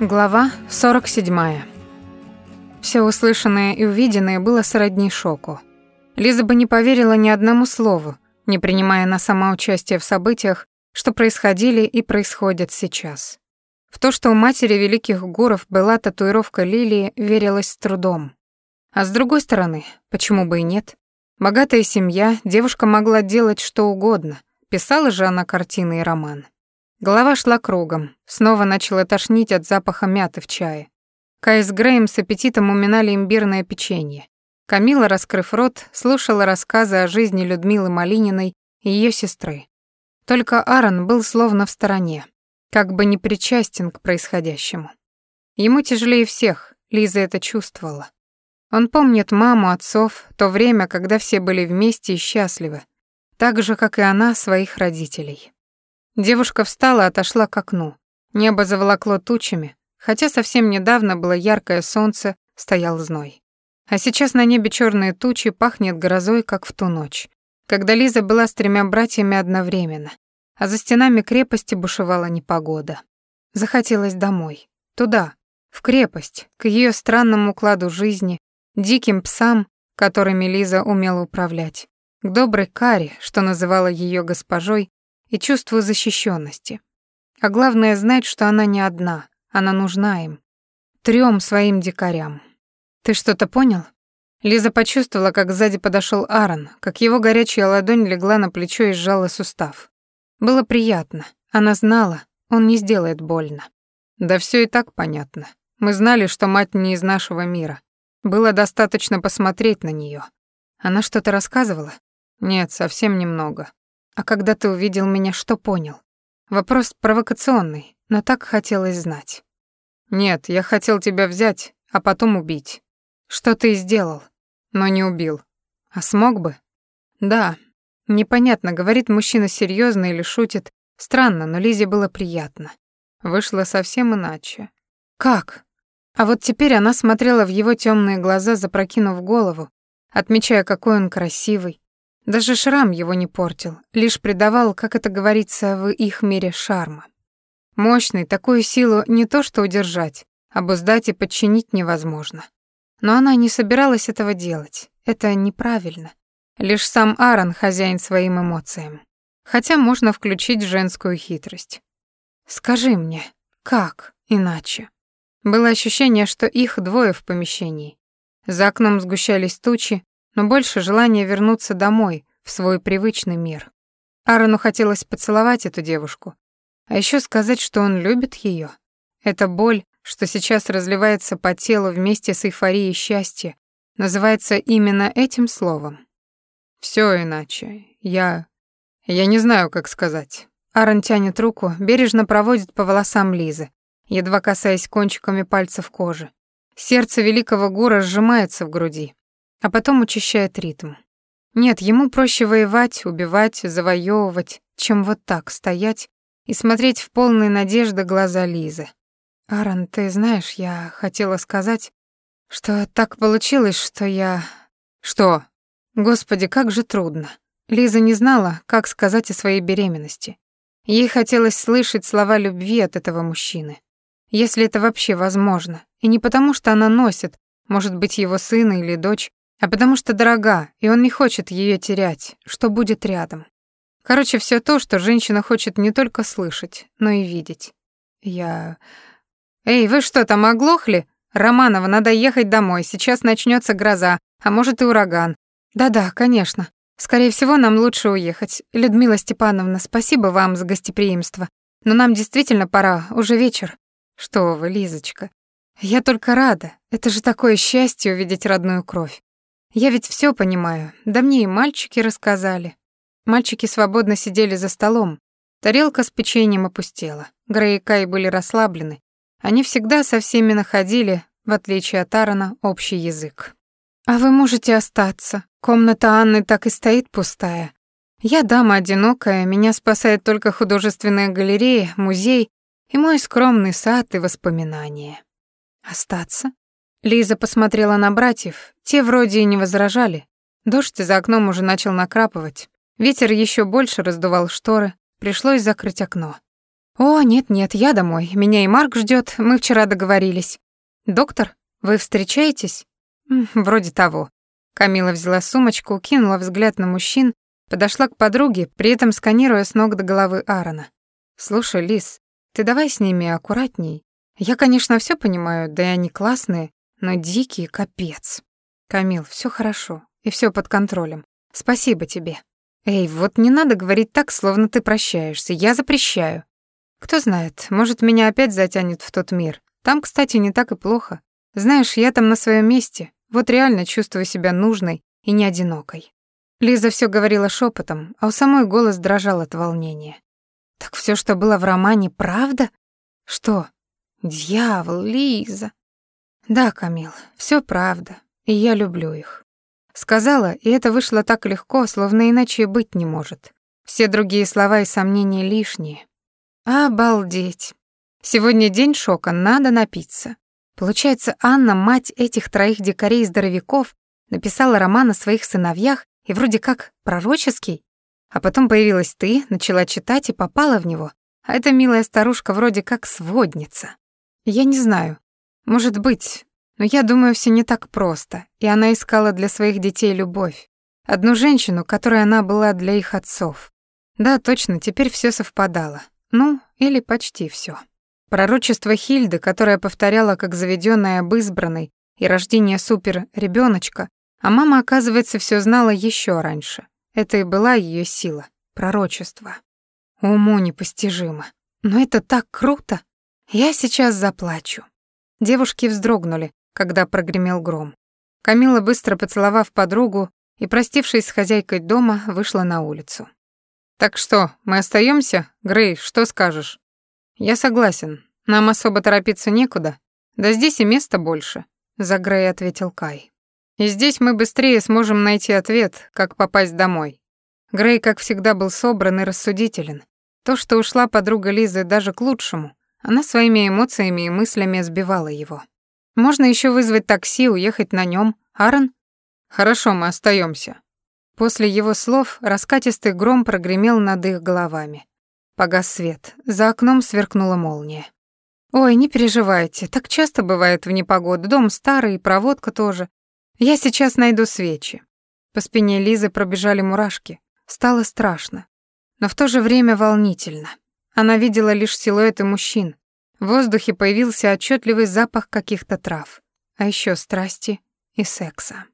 Глава 47. Все услышанное и увиденное было сродни шоку. Лиза бы не поверила ни одному слову, не принимая на сама участие в событиях, что происходили и происходят сейчас. В то, что у матери великих гуров была татуировка лилии, верилось с трудом. А с другой стороны, почему бы и нет? Богатая семья, девушка могла делать что угодно. Писала же она картины и роман. Голова шла кругом, снова начала тошнить от запаха мяты в чае. Кай с Греем с аппетитом уминали имбирное печенье. Камила, раскрыв рот, слушала рассказы о жизни Людмилы Малининой и ее сестры. Только Аарон был словно в стороне, как бы не причастен к происходящему. Ему тяжелее всех, Лиза это чувствовала. Он помнит маму, отцов, то время, когда все были вместе и счастливы, так же, как и она, своих родителей. Девушка встала и отошла к окну. Небо заволокло тучами, хотя совсем недавно было яркое солнце, стоял зной. А сейчас на небе черные тучи, пахнет грозой, как в ту ночь, когда Лиза была с тремя братьями одновременно, а за стенами крепости бушевала непогода. Захотелось домой, туда, в крепость, к ее странному укладу жизни, диким псам, которыми Лиза умела управлять, к доброй Каре, что называла ее госпожой, и чувство защищенности. А главное знать, что она не одна, она нужна им. Трем своим дикарям. Ты что-то понял? Лиза почувствовала, как сзади подошел Аарон, как его горячая ладонь легла на плечо и сжала сустав. Было приятно. Она знала, он не сделает больно. Да все и так понятно. Мы знали, что мать не из нашего мира. Было достаточно посмотреть на нее. Она что-то рассказывала? Нет, совсем немного. А когда ты увидел меня, что понял? Вопрос провокационный, но так хотелось знать. Нет, я хотел тебя взять, а потом убить. Что ты сделал? Но не убил. А смог бы? Да. Непонятно, говорит мужчина серьезно или шутит. Странно, но Лизе было приятно. Вышло совсем иначе. Как? А вот теперь она смотрела в его темные глаза, запрокинув голову, отмечая, какой он красивый, даже шрам его не портил, лишь придавал, как это говорится в их мире, шарма. Мощный, такую силу не то что удержать, обуздать и подчинить невозможно. Но она не собиралась этого делать, это неправильно. Лишь сам Аарон хозяин своим эмоциям. Хотя можно включить женскую хитрость. «Скажи мне, как иначе?» Было ощущение, что их двое в помещении. За окном сгущались тучи, но больше желания вернуться домой, в свой привычный мир. Аарону хотелось поцеловать эту девушку, а еще сказать, что он любит ее. Эта боль, что сейчас разливается по телу вместе с эйфорией счастья, называется именно этим словом. Все иначе. Я... Я не знаю, как сказать. Аарон тянет руку, бережно проводит по волосам Лизы, едва касаясь кончиками пальцев кожи. Сердце великого гура сжимается в груди а потом учащает ритм. Нет, ему проще воевать, убивать, завоевывать, чем вот так стоять и смотреть в полные надежды глаза Лизы. «Аарон, ты знаешь, я хотела сказать, что так получилось, что я...» «Что?» Господи, как же трудно. Лиза не знала, как сказать о своей беременности. Ей хотелось слышать слова любви от этого мужчины. Если это вообще возможно. И не потому, что она носит, может быть, его сына или дочь, а потому что дорога, и он не хочет ее терять, что будет рядом. Короче, все то, что женщина хочет не только слышать, но и видеть. Я... Эй, вы что там оглохли? Романова, надо ехать домой, сейчас начнется гроза, а может и ураган. Да-да, конечно. Скорее всего, нам лучше уехать. Людмила Степановна, спасибо вам за гостеприимство. Но нам действительно пора, уже вечер. Что вы, Лизочка. Я только рада. Это же такое счастье увидеть родную кровь. Я ведь все понимаю, да мне и мальчики рассказали. Мальчики свободно сидели за столом. Тарелка с печеньем опустела. Грей и Кай были расслаблены. Они всегда со всеми находили, в отличие от Аарона, общий язык. «А вы можете остаться. Комната Анны так и стоит пустая. Я дама одинокая, меня спасает только художественная галерея, музей и мой скромный сад и воспоминания». «Остаться?» Лиза посмотрела на братьев, те вроде и не возражали. Дождь за окном уже начал накрапывать. Ветер еще больше раздувал шторы, пришлось закрыть окно. О, нет-нет, я домой. Меня и Марк ждет. Мы вчера договорились. Доктор, вы встречаетесь? Вроде того. Камила взяла сумочку, кинула взгляд на мужчин, подошла к подруге, при этом сканируя с ног до головы Аарона. Слушай, Лис, ты давай с ними аккуратней. Я, конечно, все понимаю, да и они классные, но дикие капец. Камил, все хорошо, и все под контролем. Спасибо тебе. Эй, вот не надо говорить так, словно ты прощаешься. Я запрещаю. Кто знает, может, меня опять затянет в тот мир. Там, кстати, не так и плохо. Знаешь, я там на своем месте. Вот реально чувствую себя нужной и не одинокой. Лиза все говорила шепотом, а у самой голос дрожал от волнения. Так все, что было в романе, правда? Что? Дьявол, Лиза. Да, Камил, все правда, и я люблю их. Сказала, и это вышло так легко, словно иначе быть не может. Все другие слова и сомнения лишние. Обалдеть. Сегодня день шока, надо напиться. Получается, Анна, мать этих троих дикарей-здоровяков, написала роман о своих сыновьях и вроде как пророческий, а потом появилась ты, начала читать и попала в него, а эта милая старушка вроде как сводница. Я не знаю, может быть, но я думаю, все не так просто, и она искала для своих детей любовь. Одну женщину, которой она была для их отцов. Да, точно, теперь все совпадало. Ну, или почти все. Пророчество Хильды, которая повторяла как заведенная об избранной и рождение супер ребеночка, а мама, оказывается, все знала еще раньше. Это и была ее сила, пророчество. Уму непостижимо. Но это так круто. Я сейчас заплачу. Девушки вздрогнули, когда прогремел гром. Камила, быстро поцеловав подругу и простившись с хозяйкой дома, вышла на улицу. «Так что, мы остаемся? Грей, что скажешь?» «Я согласен. Нам особо торопиться некуда. Да здесь и места больше», — за Грей ответил Кай. «И здесь мы быстрее сможем найти ответ, как попасть домой». Грей, как всегда, был собран и рассудителен. То, что ушла подруга Лизы даже к лучшему, она своими эмоциями и мыслями сбивала его. «Можно еще вызвать такси, уехать на нем, Аарон?» «Хорошо, мы остаемся. После его слов раскатистый гром прогремел над их головами. Погас свет, за окном сверкнула молния. «Ой, не переживайте, так часто бывает в непогоду, дом старый, проводка тоже. Я сейчас найду свечи». По спине Лизы пробежали мурашки. Стало страшно, но в то же время волнительно. Она видела лишь силуэты мужчин. В воздухе появился отчетливый запах каких-то трав, а еще страсти и секса.